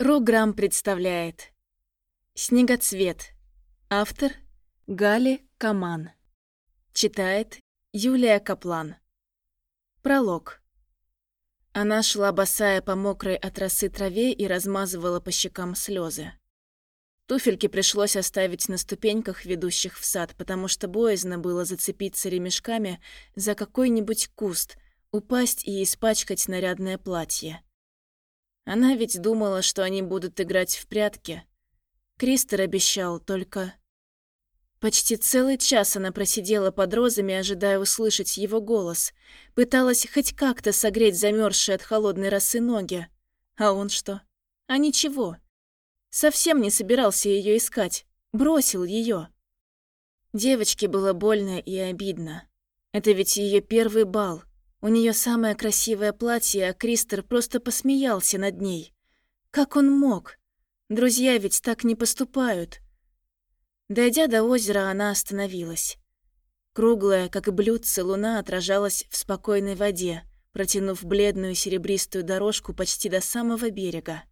Руграм представляет Снегоцвет. Автор Гали Каман. Читает Юлия Каплан. Пролог. Она шла босая по мокрой от росы траве и размазывала по щекам слезы. Туфельки пришлось оставить на ступеньках, ведущих в сад, потому что боязно было зацепиться ремешками за какой-нибудь куст, упасть и испачкать нарядное платье. Она ведь думала, что они будут играть в прятки. Кристер обещал, только... Почти целый час она просидела под розами, ожидая услышать его голос. Пыталась хоть как-то согреть замерзшие от холодной росы ноги. А он что? А ничего. Совсем не собирался ее искать. Бросил ее. Девочке было больно и обидно. Это ведь ее первый бал. У нее самое красивое платье, а Кристер просто посмеялся над ней. Как он мог? Друзья ведь так не поступают. Дойдя до озера, она остановилась. Круглая, как блюдце, луна отражалась в спокойной воде, протянув бледную серебристую дорожку почти до самого берега.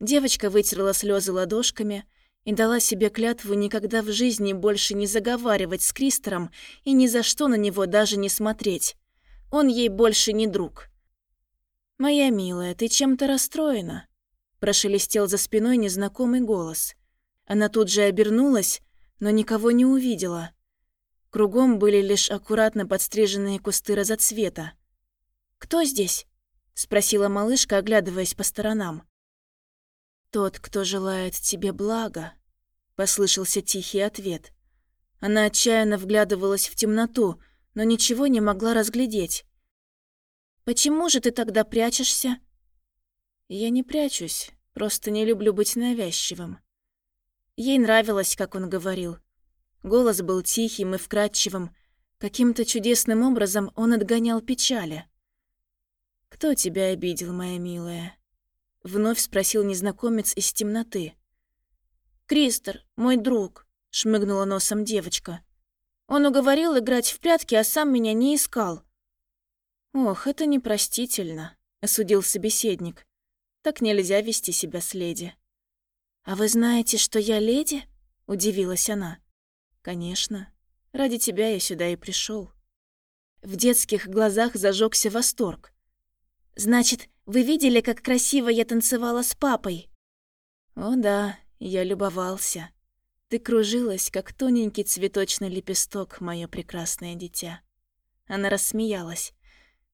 Девочка вытерла слезы ладошками и дала себе клятву никогда в жизни больше не заговаривать с Кристером и ни за что на него даже не смотреть. Он ей больше не друг. «Моя милая, ты чем-то расстроена?» Прошелестел за спиной незнакомый голос. Она тут же обернулась, но никого не увидела. Кругом были лишь аккуратно подстриженные кусты разоцвета. «Кто здесь?» — спросила малышка, оглядываясь по сторонам. «Тот, кто желает тебе блага», — послышался тихий ответ. Она отчаянно вглядывалась в темноту, но ничего не могла разглядеть. «Почему же ты тогда прячешься?» «Я не прячусь, просто не люблю быть навязчивым». Ей нравилось, как он говорил. Голос был тихим и вкрадчивым. Каким-то чудесным образом он отгонял печали. «Кто тебя обидел, моя милая?» Вновь спросил незнакомец из темноты. «Кристер, мой друг», — шмыгнула носом девочка. Он уговорил играть в прятки, а сам меня не искал. «Ох, это непростительно», — осудил собеседник. «Так нельзя вести себя с леди». «А вы знаете, что я леди?» — удивилась она. «Конечно. Ради тебя я сюда и пришел. В детских глазах зажегся восторг. «Значит, вы видели, как красиво я танцевала с папой?» «О да, я любовался», ты кружилась, как тоненький цветочный лепесток, мое прекрасное дитя. Она рассмеялась.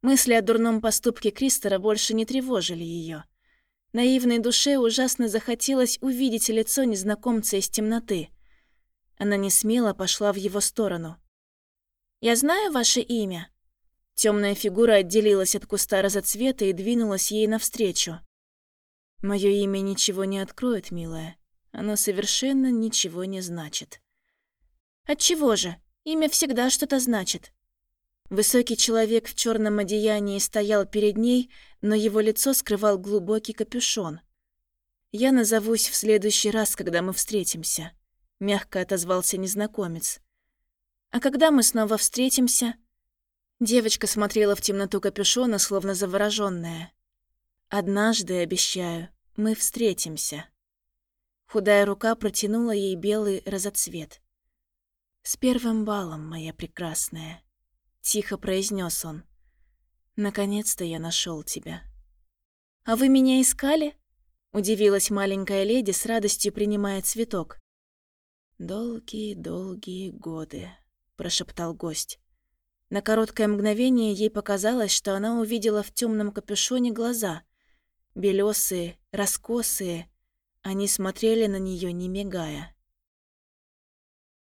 Мысли о дурном поступке Кристера больше не тревожили ее. Наивной душе ужасно захотелось увидеть лицо незнакомца из темноты. Она не смело пошла в его сторону. «Я знаю ваше имя?» Темная фигура отделилась от куста разоцвета и двинулась ей навстречу. «Мое имя ничего не откроет, милая. Оно совершенно ничего не значит. Отчего же? Имя всегда что-то значит. Высокий человек в черном одеянии стоял перед ней, но его лицо скрывал глубокий капюшон. «Я назовусь в следующий раз, когда мы встретимся», — мягко отозвался незнакомец. «А когда мы снова встретимся?» Девочка смотрела в темноту капюшона, словно заворожённая. «Однажды, обещаю, мы встретимся». Худая рука протянула ей белый разоцвет. «С первым балом, моя прекрасная», — тихо произнес он. «Наконец-то я нашел тебя». «А вы меня искали?» — удивилась маленькая леди, с радостью принимая цветок. «Долгие-долгие годы», — прошептал гость. На короткое мгновение ей показалось, что она увидела в темном капюшоне глаза. Белесые, раскосые, они смотрели на нее, не мигая.